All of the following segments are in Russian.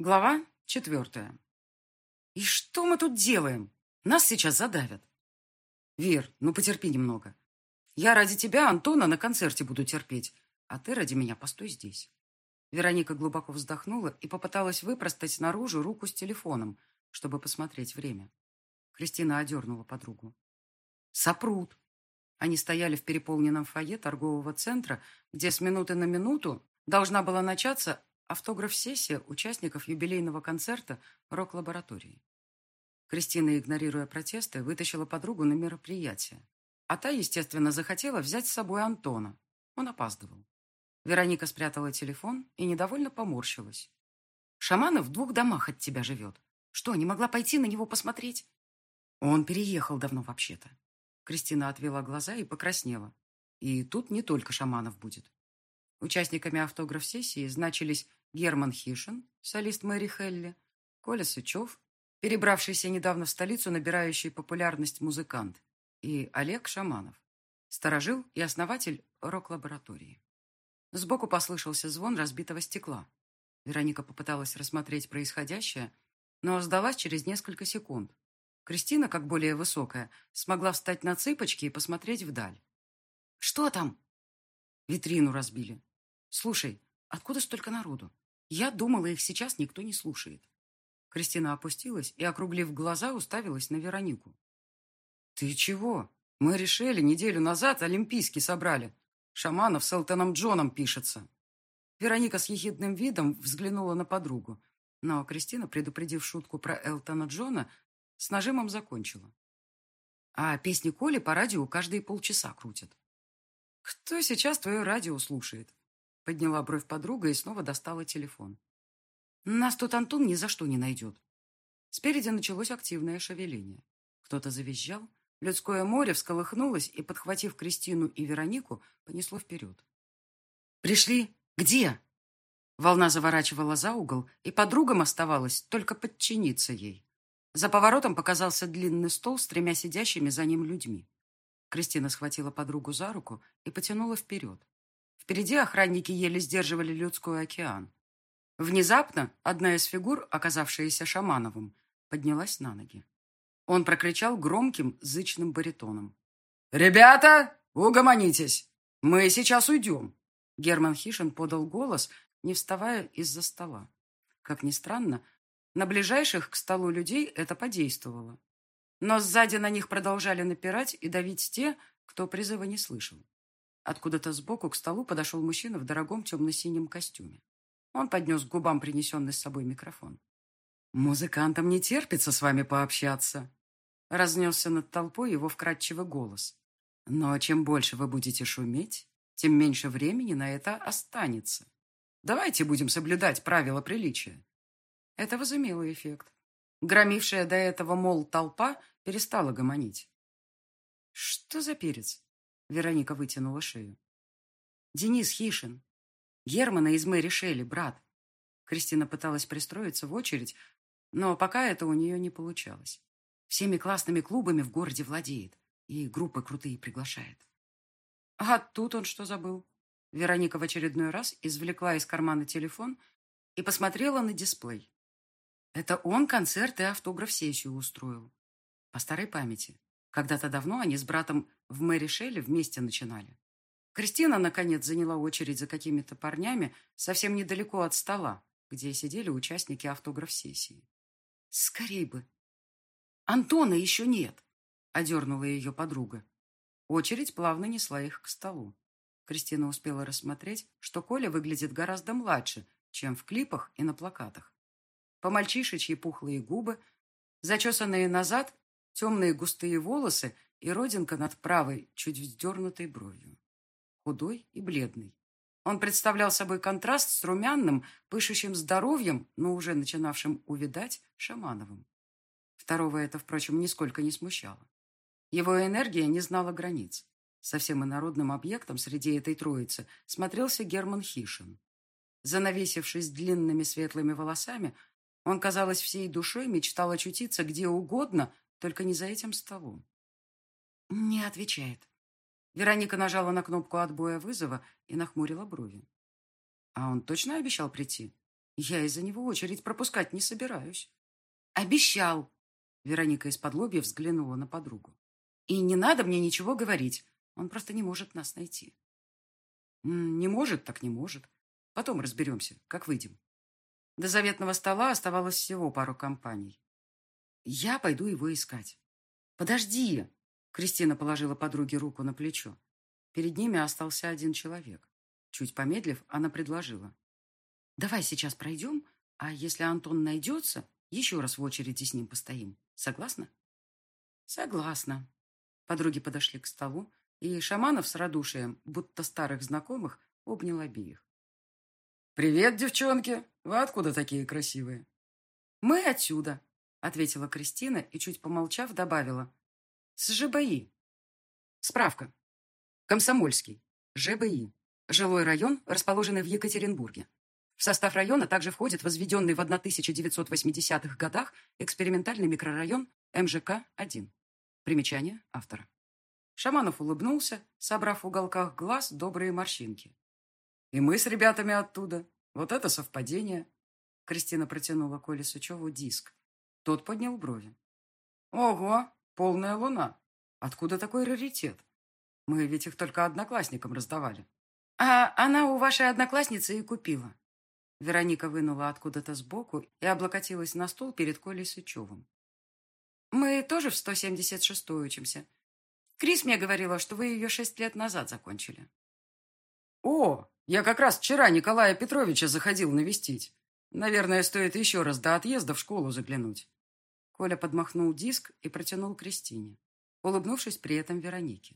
Глава четвертая. «И что мы тут делаем? Нас сейчас задавят». «Вер, ну потерпи немного. Я ради тебя, Антона, на концерте буду терпеть, а ты ради меня постой здесь». Вероника глубоко вздохнула и попыталась выпростать наружу руку с телефоном, чтобы посмотреть время. Кристина одернула подругу. «Сопрут». Они стояли в переполненном фойе торгового центра, где с минуты на минуту должна была начаться Автограф-сессия участников юбилейного концерта рок-лаборатории. Кристина, игнорируя протесты, вытащила подругу на мероприятие. А та, естественно, захотела взять с собой Антона. Он опаздывал. Вероника спрятала телефон и недовольно поморщилась. «Шаманов в двух домах от тебя живет. Что, не могла пойти на него посмотреть?» «Он переехал давно вообще-то». Кристина отвела глаза и покраснела. «И тут не только Шаманов будет». Участниками автограф-сессии значились Герман Хишин, солист Мэри Хелли, Коля Сычев, перебравшийся недавно в столицу набирающий популярность музыкант, и Олег Шаманов, сторожил и основатель рок-лаборатории. Сбоку послышался звон разбитого стекла. Вероника попыталась рассмотреть происходящее, но сдалась через несколько секунд. Кристина, как более высокая, смогла встать на цыпочки и посмотреть вдаль. «Что там?» Витрину разбили. «Слушай, откуда столько народу? Я думала, их сейчас никто не слушает. Кристина опустилась и, округлив глаза, уставилась на Веронику. «Ты чего? Мы решили, неделю назад Олимпийский собрали. Шаманов с Элтоном Джоном пишется». Вероника с ехидным видом взглянула на подругу, но Кристина, предупредив шутку про Элтона Джона, с нажимом закончила. А песни Коли по радио каждые полчаса крутят. «Кто сейчас твое радио слушает?» Подняла бровь подруга и снова достала телефон. Нас тут Антон ни за что не найдет. Спереди началось активное шевеление. Кто-то завизжал, людское море всколыхнулось и, подхватив Кристину и Веронику, понесло вперед. «Пришли? Где?» Волна заворачивала за угол, и подругам оставалось только подчиниться ей. За поворотом показался длинный стол с тремя сидящими за ним людьми. Кристина схватила подругу за руку и потянула вперед. Впереди охранники еле сдерживали людской океан. Внезапно одна из фигур, оказавшаяся Шамановым, поднялась на ноги. Он прокричал громким, зычным баритоном. «Ребята, угомонитесь! Мы сейчас уйдем!» Герман Хишин подал голос, не вставая из-за стола. Как ни странно, на ближайших к столу людей это подействовало. Но сзади на них продолжали напирать и давить те, кто призыва не слышал. Откуда-то сбоку к столу подошел мужчина в дорогом темно-синем костюме. Он поднес к губам принесенный с собой микрофон. «Музыкантам не терпится с вами пообщаться», — разнесся над толпой его вкрадчивый голос. «Но чем больше вы будете шуметь, тем меньше времени на это останется. Давайте будем соблюдать правила приличия». Это возымело эффект. Громившая до этого, мол, толпа перестала гомонить. «Что за перец?» Вероника вытянула шею. «Денис Хишин. Германа из Мэри Шелли, брат». Кристина пыталась пристроиться в очередь, но пока это у нее не получалось. Всеми классными клубами в городе владеет и группы крутые приглашает. А тут он что забыл? Вероника в очередной раз извлекла из кармана телефон и посмотрела на дисплей. Это он концерт и автограф-сессию устроил. По старой памяти. Когда-то давно они с братом в Мэри Шелли вместе начинали. Кристина, наконец, заняла очередь за какими-то парнями совсем недалеко от стола, где сидели участники автограф-сессии. Скорей бы. Антона еще нет, одернула ее подруга. Очередь плавно несла их к столу. Кристина успела рассмотреть, что Коля выглядит гораздо младше, чем в клипах и на плакатах. По мальчишечьи пухлые губы, зачесанные назад темные густые волосы и родинка над правой, чуть вздернутой бровью. Худой и бледный. Он представлял собой контраст с румяным, пышущим здоровьем, но уже начинавшим увидать Шамановым. Второго это, впрочем, нисколько не смущало. Его энергия не знала границ. Совсем инородным объектом среди этой троицы смотрелся Герман Хишин. Занавесившись длинными светлыми волосами, он, казалось, всей душой мечтал очутиться где угодно, только не за этим столом. Не отвечает. Вероника нажала на кнопку отбоя вызова и нахмурила брови. А он точно обещал прийти? Я из-за него очередь пропускать не собираюсь. Обещал. Вероника из-под лобья взглянула на подругу. И не надо мне ничего говорить. Он просто не может нас найти. Не может, так не может. Потом разберемся, как выйдем. До заветного стола оставалось всего пару компаний. Я пойду его искать. Подожди. Кристина положила подруге руку на плечо. Перед ними остался один человек. Чуть помедлив, она предложила. Давай сейчас пройдем, а если Антон найдется, еще раз в очереди с ним постоим. Согласна? Согласна. Подруги подошли к столу, и Шаманов с радушием, будто старых знакомых, обнял обеих. «Привет, девчонки! Вы откуда такие красивые?» «Мы отсюда», — ответила Кристина и, чуть помолчав, добавила. «С ЖБИ». Справка. Комсомольский. ЖБИ. Жилой район, расположенный в Екатеринбурге. В состав района также входит возведенный в 1980-х годах экспериментальный микрорайон МЖК-1. Примечание автора. Шаманов улыбнулся, собрав в уголках глаз добрые морщинки. «И мы с ребятами оттуда. Вот это совпадение!» Кристина протянула Коле Сучеву диск. Тот поднял брови. «Ого, полная луна! Откуда такой раритет? Мы ведь их только одноклассникам раздавали». «А она у вашей одноклассницы и купила». Вероника вынула откуда-то сбоку и облокотилась на стол перед Колей Сычевым. «Мы тоже в 176-й учимся. Крис мне говорила, что вы ее шесть лет назад закончили. О, я как раз вчера Николая Петровича заходил навестить. Наверное, стоит еще раз до отъезда в школу заглянуть. Коля подмахнул диск и протянул Кристине, улыбнувшись при этом Веронике.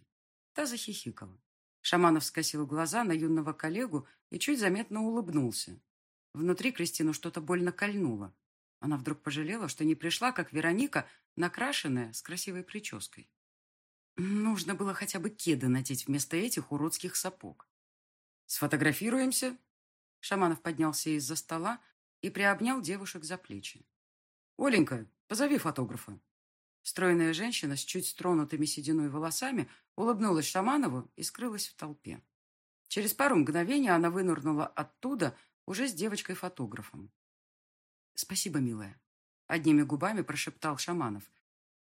Та захихикала. Шаманов скосил глаза на юного коллегу и чуть заметно улыбнулся. Внутри Кристину что-то больно кольнуло. Она вдруг пожалела, что не пришла, как Вероника, накрашенная, с красивой прической. Нужно было хотя бы кеды надеть вместо этих уродских сапог. «Сфотографируемся?» Шаманов поднялся из-за стола и приобнял девушек за плечи. «Оленька, позови фотографа». Стройная женщина с чуть стронутыми сединой волосами улыбнулась Шаманову и скрылась в толпе. Через пару мгновений она вынырнула оттуда уже с девочкой-фотографом. «Спасибо, милая», — одними губами прошептал Шаманов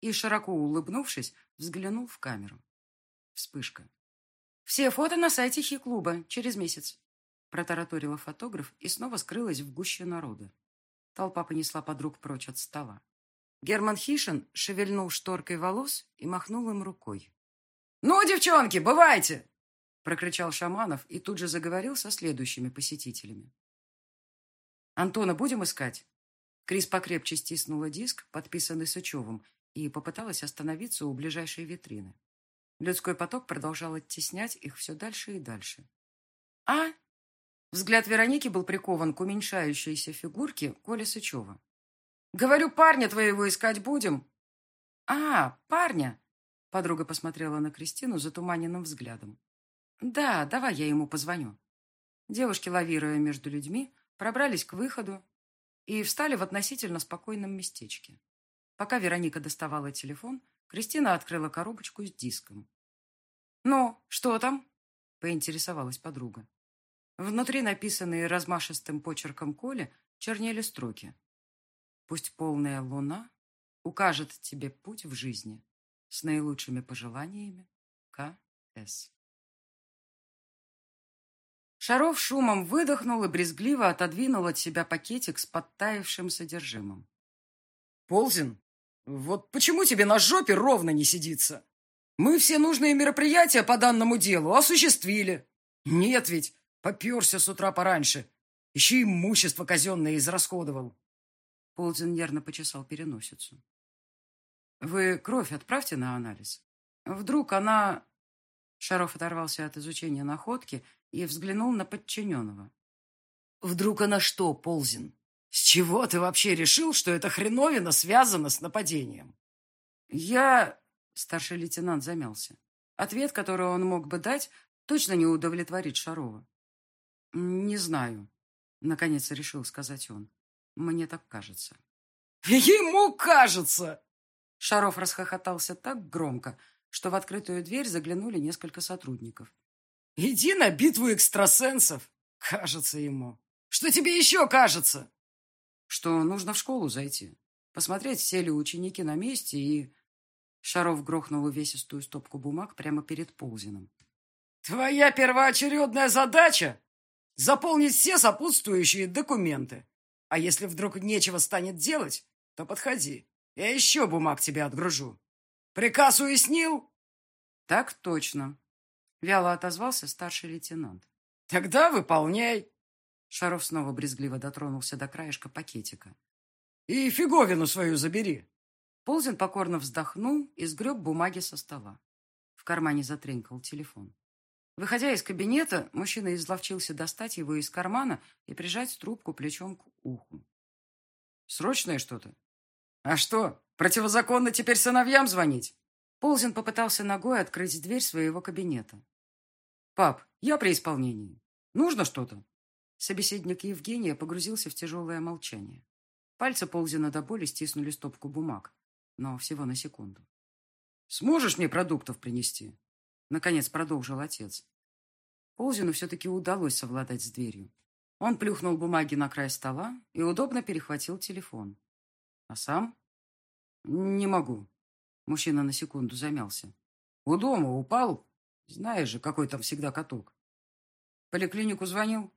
и, широко улыбнувшись, взглянул в камеру. Вспышка. «Все фото на сайте Хи-клуба через месяц», протараторила фотограф и снова скрылась в гуще народа. Толпа понесла подруг прочь от стола. Герман Хишин шевельнул шторкой волос и махнул им рукой. «Ну, девчонки, бывайте!» прокричал Шаманов и тут же заговорил со следующими посетителями. «Антона будем искать?» Крис покрепче стиснула диск, подписанный Сычевым, и попыталась остановиться у ближайшей витрины. Людской поток продолжал оттеснять их все дальше и дальше. «А?» Взгляд Вероники был прикован к уменьшающейся фигурке Коли Сычева. «Говорю, парня твоего искать будем!» «А, парня!» Подруга посмотрела на Кристину затуманенным взглядом. «Да, давай я ему позвоню». Девушки, лавируя между людьми, пробрались к выходу и встали в относительно спокойном местечке. Пока Вероника доставала телефон, Кристина открыла коробочку с диском. «Ну, что там?» – поинтересовалась подруга. Внутри, написанные размашистым почерком Коли, чернели строки. «Пусть полная луна укажет тебе путь в жизни. С наилучшими пожеланиями. К.С.» Шаров шумом выдохнул и брезгливо отодвинул от себя пакетик с подтаявшим содержимым. «Ползин, вот почему тебе на жопе ровно не сидится? Мы все нужные мероприятия по данному делу осуществили. Нет ведь, поперся с утра пораньше. Еще имущество казенное израсходовал». Ползин нервно почесал переносицу. «Вы кровь отправьте на анализ. Вдруг она...» Шаров оторвался от изучения находки и взглянул на подчиненного. «Вдруг она что, Ползин? С чего ты вообще решил, что эта хреновина связана с нападением? Я... Старший лейтенант замялся. Ответ, который он мог бы дать, точно не удовлетворит Шарова. Не знаю. Наконец решил сказать он. Мне так кажется. Ему кажется! Шаров расхохотался так громко, что в открытую дверь заглянули несколько сотрудников. «Иди на битву экстрасенсов!» Кажется ему. Что тебе еще кажется? что нужно в школу зайти, посмотреть, все ли ученики на месте, и... Шаров грохнул увесистую стопку бумаг прямо перед Ползиным. «Твоя первоочередная задача — заполнить все сопутствующие документы. А если вдруг нечего станет делать, то подходи. Я еще бумаг тебе отгружу. Приказ уяснил?» «Так точно», — вяло отозвался старший лейтенант. «Тогда выполняй». Шаров снова брезгливо дотронулся до краешка пакетика. «И фиговину свою забери». Ползин покорно вздохнул и сгреб бумаги со стола. В кармане затренькал телефон. Выходя из кабинета, мужчина изловчился достать его из кармана и прижать трубку плечом к уху. «Срочное что-то?» «А что, противозаконно теперь сыновьям звонить?» Ползин попытался ногой открыть дверь своего кабинета. «Пап, я при исполнении. Нужно что-то?» Собеседник Евгения погрузился в тяжелое молчание. Пальцы Ползина до боли стиснули стопку бумаг, но всего на секунду. «Сможешь мне продуктов принести?» Наконец продолжил отец. Ползину все-таки удалось совладать с дверью. Он плюхнул бумаги на край стола и удобно перехватил телефон. А сам? Не могу. Мужчина на секунду замялся. У дома упал. Знаешь же, какой там всегда каток. Поликлинику звонил?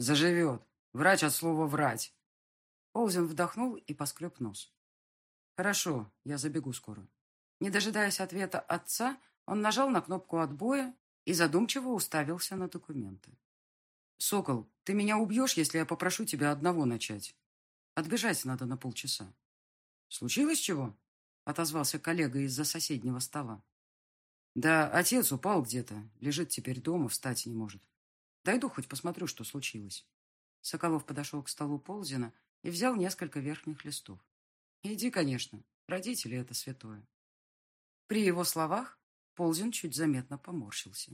Заживет. Врач от слова «врать». Ползин вдохнул и поскреб нос. Хорошо, я забегу скоро. Не дожидаясь ответа отца, он нажал на кнопку отбоя и задумчиво уставился на документы. «Сокол, ты меня убьешь, если я попрошу тебя одного начать? Отбежать надо на полчаса». «Случилось чего?» — отозвался коллега из-за соседнего стола. «Да отец упал где-то, лежит теперь дома, встать не может. Дойду хоть посмотрю, что случилось». Соколов подошел к столу Ползина и взял несколько верхних листов. «Иди, конечно, родители — это святое». При его словах Ползин чуть заметно поморщился.